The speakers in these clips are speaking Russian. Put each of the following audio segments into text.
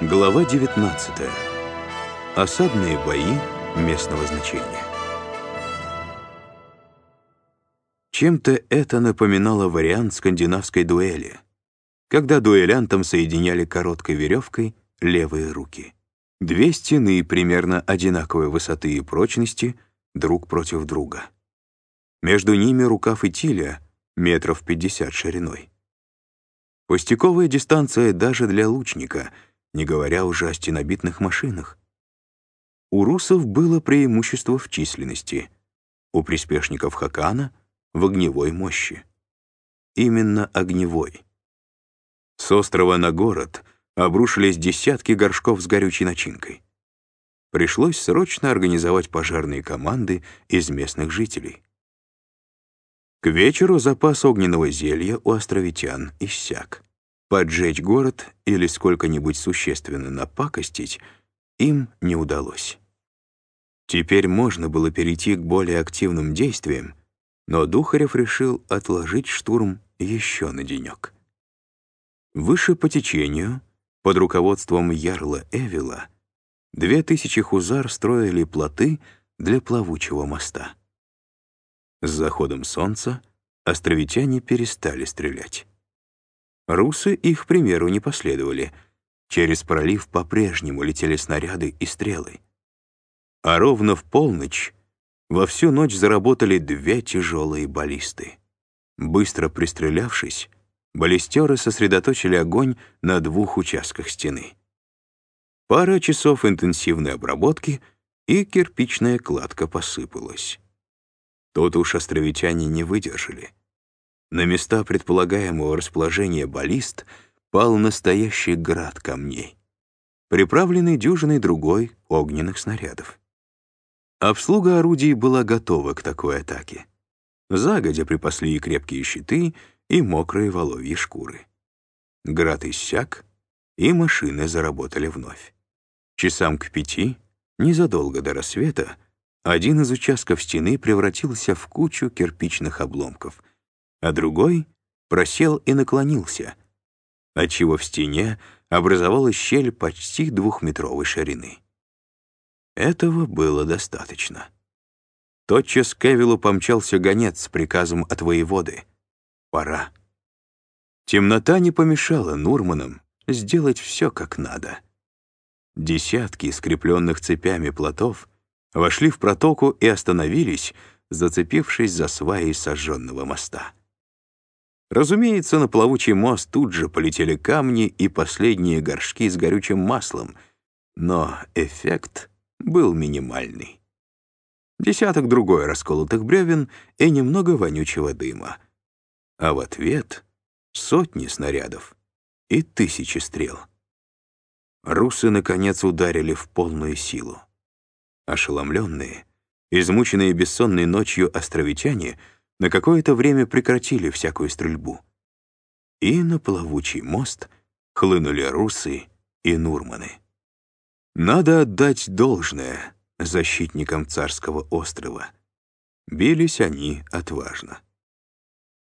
Глава 19. Осадные бои местного значения. Чем-то это напоминало вариант скандинавской дуэли, когда дуэлянтам соединяли короткой веревкой левые руки. Две стены примерно одинаковой высоты и прочности друг против друга. Между ними рукав и тиля метров 50 шириной. Пустяковая дистанция даже для лучника, не говоря уже о стенобитных машинах. У русов было преимущество в численности, у приспешников Хакана — в огневой мощи. Именно огневой. С острова на город обрушились десятки горшков с горючей начинкой. Пришлось срочно организовать пожарные команды из местных жителей. К вечеру запас огненного зелья у островитян иссяк. Поджечь город или сколько-нибудь существенно напакостить им не удалось. Теперь можно было перейти к более активным действиям, но Духарев решил отложить штурм еще на денек. Выше по течению, под руководством Ярла Эвила, две тысячи хузар строили плоты для плавучего моста. С заходом солнца островитяне перестали стрелять. Русы их примеру не последовали. Через пролив по-прежнему летели снаряды и стрелы. А ровно в полночь во всю ночь заработали две тяжелые баллисты. Быстро пристрелявшись, баллистеры сосредоточили огонь на двух участках стены. Пара часов интенсивной обработки, и кирпичная кладка посыпалась. Тут уж островитяне не выдержали. На места предполагаемого расположения баллист пал настоящий град камней, приправленный дюжиной другой огненных снарядов. Обслуга орудий была готова к такой атаке. Загодя припасли и крепкие щиты, и мокрые воловьи шкуры. Град иссяк, и машины заработали вновь. Часам к пяти, незадолго до рассвета, один из участков стены превратился в кучу кирпичных обломков, а другой просел и наклонился, отчего в стене образовалась щель почти двухметровой ширины. Этого было достаточно. Тотчас к Эвилу помчался гонец с приказом от воеводы. Пора. Темнота не помешала Нурманам сделать все как надо. Десятки скрепленных цепями плотов — вошли в протоку и остановились, зацепившись за сваи сожженного моста. Разумеется, на плавучий мост тут же полетели камни и последние горшки с горючим маслом, но эффект был минимальный. Десяток другой расколотых бревен и немного вонючего дыма. А в ответ — сотни снарядов и тысячи стрел. Русы, наконец, ударили в полную силу. Ошеломленные, измученные бессонной ночью островитяне на какое-то время прекратили всякую стрельбу. И на плавучий мост хлынули русы и нурманы. Надо отдать должное защитникам царского острова. Бились они отважно.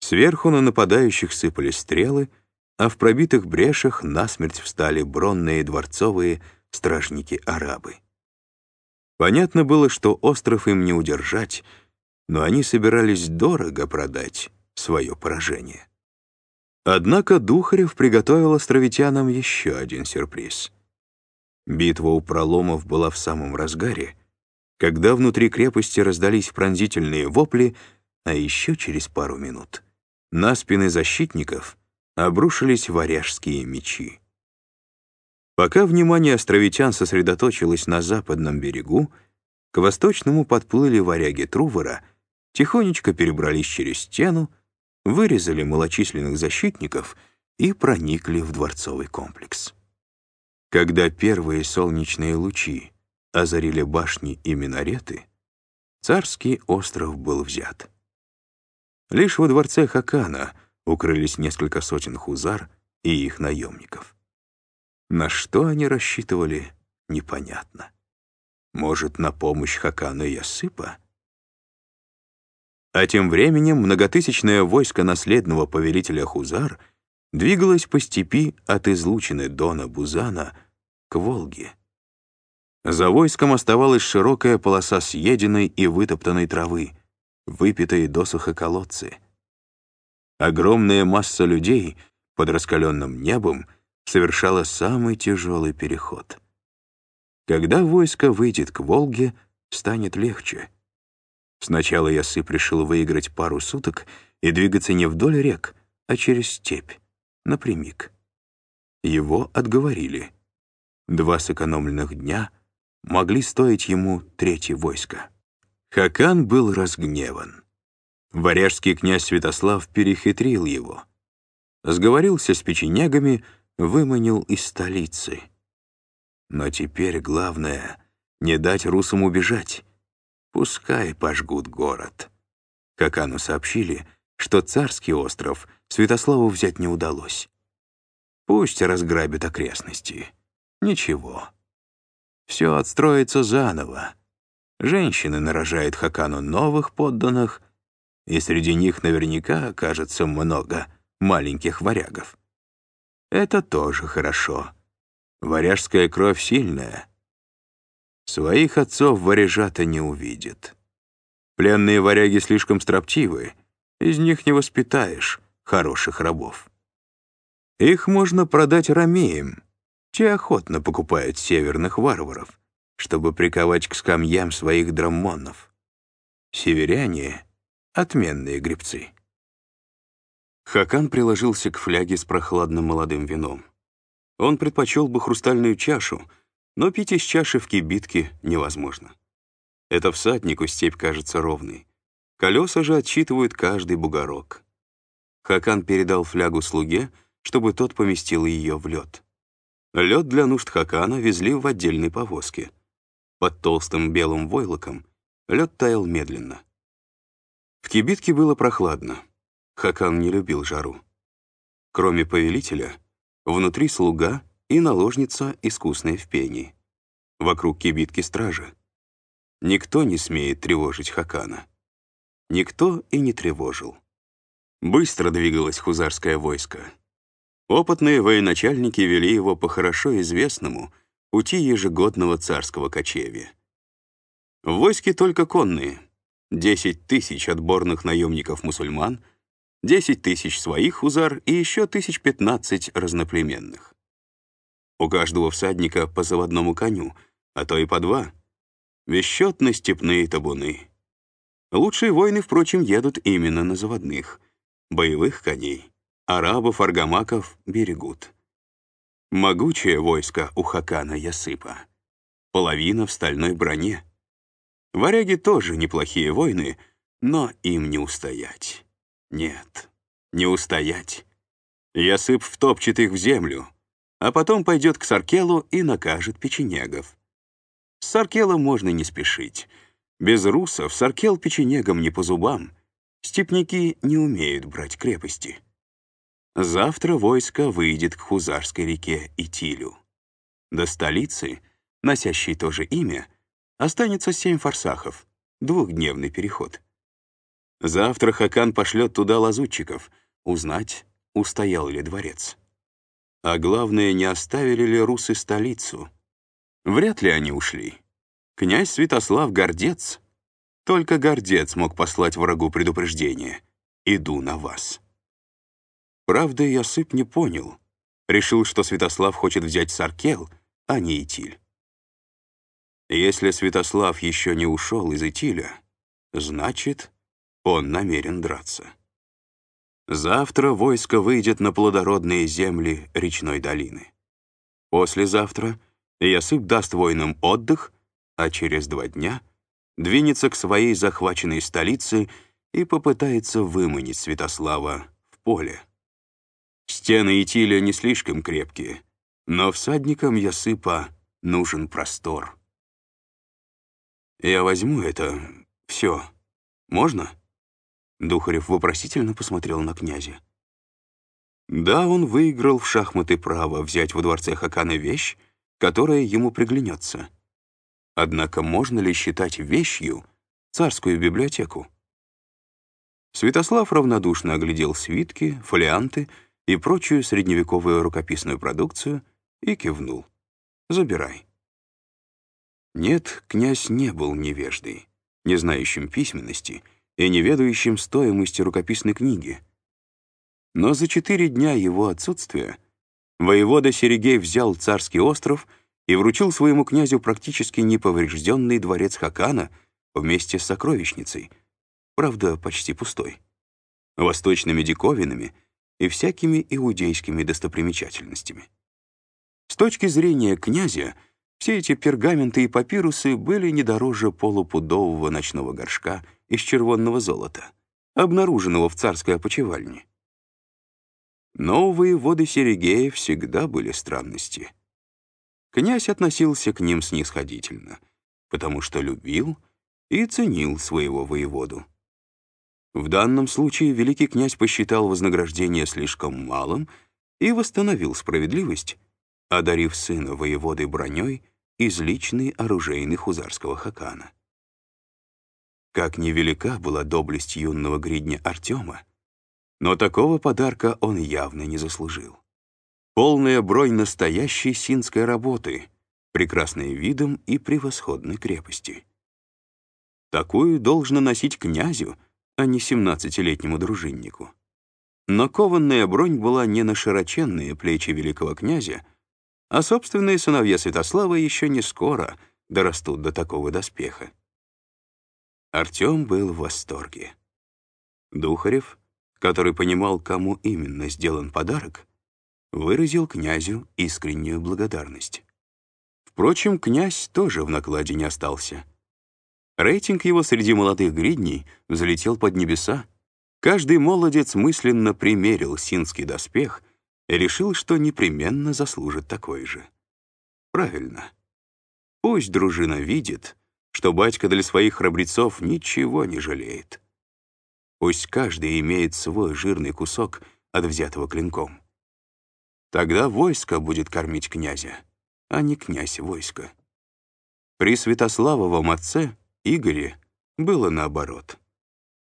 Сверху на нападающих сыпались стрелы, а в пробитых брешах насмерть встали бронные дворцовые стражники-арабы. Понятно было, что остров им не удержать, но они собирались дорого продать свое поражение. Однако Духарев приготовил островитянам еще один сюрприз. Битва у проломов была в самом разгаре, когда внутри крепости раздались пронзительные вопли, а еще через пару минут на спины защитников обрушились варяжские мечи. Пока внимание островитян сосредоточилось на западном берегу, к восточному подплыли варяги Трувора, тихонечко перебрались через стену, вырезали малочисленных защитников и проникли в дворцовый комплекс. Когда первые солнечные лучи озарили башни и минареты, царский остров был взят. Лишь во дворце Хакана укрылись несколько сотен хузар и их наемников. На что они рассчитывали, непонятно. Может, на помощь Хакану и Ясыпа? А тем временем многотысячное войско наследного повелителя Хузар двигалось по степи от излучины Дона Бузана к Волге. За войском оставалась широкая полоса съеденной и вытоптанной травы, выпитые досуха колодцы. Огромная масса людей под раскаленным небом совершала самый тяжелый переход. Когда войско выйдет к Волге, станет легче. Сначала Ясып решил выиграть пару суток и двигаться не вдоль рек, а через степь, напрямик. Его отговорили. Два сэкономленных дня могли стоить ему третье войско. Хакан был разгневан. Варяжский князь Святослав перехитрил его. Сговорился с печенегами, выманил из столицы. Но теперь главное — не дать русам убежать. Пускай пожгут город. Хакану сообщили, что царский остров Святославу взять не удалось. Пусть разграбят окрестности. Ничего. Все отстроится заново. Женщины нарожают Хакану новых подданных, и среди них наверняка окажется много маленьких варягов. Это тоже хорошо. Варяжская кровь сильная. Своих отцов варяжата не увидит. Пленные варяги слишком строптивы, из них не воспитаешь хороших рабов. Их можно продать ромеям, те охотно покупают северных варваров, чтобы приковать к скамьям своих драммонов. Северяне — отменные гребцы. Хакан приложился к фляге с прохладным молодым вином. Он предпочел бы хрустальную чашу, но пить из чаши в кибитке невозможно. Это всаднику степь кажется ровной. Колеса же отсчитывают каждый бугорок. Хакан передал флягу слуге — чтобы тот поместил ее в лед. Лед для нужд Хакана везли в отдельной повозке. Под толстым белым войлоком лед таял медленно. В кибитке было прохладно. Хакан не любил жару. Кроме повелителя, внутри слуга и наложница, искусная в пении. Вокруг кибитки стража. Никто не смеет тревожить Хакана. Никто и не тревожил. Быстро двигалось хузарское войско. Опытные военачальники вели его по хорошо известному пути ежегодного царского кочевья. В войске только конные, 10 тысяч отборных наемников-мусульман, 10 тысяч своих хузар и еще тысяч 15 разноплеменных. У каждого всадника по заводному коню, а то и по два. Бесчетны степные табуны. Лучшие воины, впрочем, едут именно на заводных, боевых коней арабов-аргамаков берегут. Могучее войско у Хакана Ясыпа. Половина в стальной броне. Варяги тоже неплохие воины, но им не устоять. Нет, не устоять. Ясып втопчет их в землю, а потом пойдет к Саркелу и накажет печенегов. С Саркелом можно не спешить. Без русов Саркел печенегам не по зубам. Степники не умеют брать крепости. Завтра войско выйдет к Хузарской реке Итилю. До столицы, носящей то же имя, останется семь форсахов, двухдневный переход. Завтра Хакан пошлет туда лазутчиков, узнать, устоял ли дворец. А главное, не оставили ли русы столицу. Вряд ли они ушли. Князь Святослав — гордец. Только гордец мог послать врагу предупреждение. «Иду на вас». Правда, Ясып не понял. Решил, что Святослав хочет взять Саркел, а не Итиль. Если Святослав еще не ушел из Итиля, значит, он намерен драться. Завтра войско выйдет на плодородные земли речной долины. Послезавтра Ясып даст воинам отдых, а через два дня двинется к своей захваченной столице и попытается выманить Святослава в поле. Стены Итиля не слишком крепкие, но всадникам Ясыпа нужен простор. «Я возьму это все. Можно?» Духарев вопросительно посмотрел на князя. Да, он выиграл в шахматы право взять во дворце Хакана вещь, которая ему приглянется. Однако можно ли считать вещью царскую библиотеку? Святослав равнодушно оглядел свитки, фолианты — и прочую средневековую рукописную продукцию и кивнул. Забирай». Нет, князь не был невеждой, не знающим письменности и не ведающим стоимости рукописной книги. Но за четыре дня его отсутствия воевода Серегей взял царский остров и вручил своему князю практически неповрежденный дворец Хакана вместе с сокровищницей, правда, почти пустой, восточными диковинами и всякими иудейскими достопримечательностями. С точки зрения князя, все эти пергаменты и папирусы были не дороже полупудового ночного горшка из червонного золота, обнаруженного в царской опочивальне. Но у воеводы Серегея всегда были странности. Князь относился к ним снисходительно, потому что любил и ценил своего воеводу. В данном случае великий князь посчитал вознаграждение слишком малым и восстановил справедливость, одарив сына воеводы броней из личной оружейной хузарского хакана. Как невелика была доблесть юного гридня Артема, но такого подарка он явно не заслужил. Полная бронь настоящей синской работы, прекрасной видом и превосходной крепости. Такую должно носить князю, а не семнадцатилетнему дружиннику. Но кованная бронь была не на широченные плечи великого князя, а собственные сыновья Святослава еще не скоро дорастут до такого доспеха. Артем был в восторге. Духарев, который понимал, кому именно сделан подарок, выразил князю искреннюю благодарность. Впрочем, князь тоже в накладе не остался. Рейтинг его среди молодых гридней взлетел под небеса. Каждый молодец мысленно примерил синский доспех решил, что непременно заслужит такой же. Правильно. Пусть дружина видит, что батька для своих храбрецов ничего не жалеет. Пусть каждый имеет свой жирный кусок от взятого клинком. Тогда войско будет кормить князя, а не князь войска. При Святославовом отце, Игоре, было наоборот.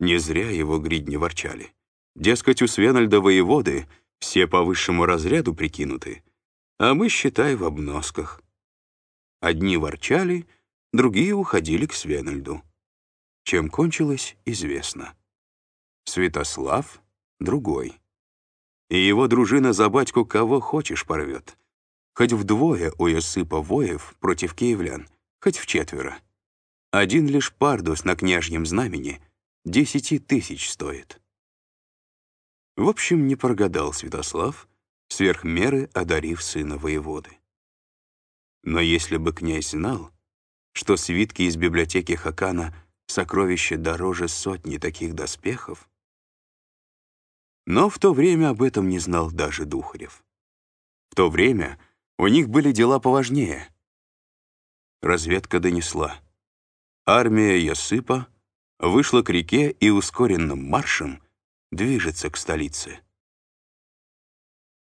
Не зря его гридни ворчали. Дескать, у Свенальда воеводы все по высшему разряду прикинуты, а мы, считай, в обносках. Одни ворчали, другие уходили к Свенальду. Чем кончилось, известно. Святослав — другой. И его дружина за батьку кого хочешь порвет. Хоть вдвое у Ясыпа воев против киевлян, хоть в четверо. Один лишь пардус на княжьем знамени десяти тысяч стоит. В общем, не прогадал Святослав, сверх меры одарив сына воеводы. Но если бы князь знал, что свитки из библиотеки Хакана — сокровище дороже сотни таких доспехов, но в то время об этом не знал даже Духарев. В то время у них были дела поважнее. Разведка донесла. Армия Ясыпа вышла к реке и ускоренным маршем — движется к столице.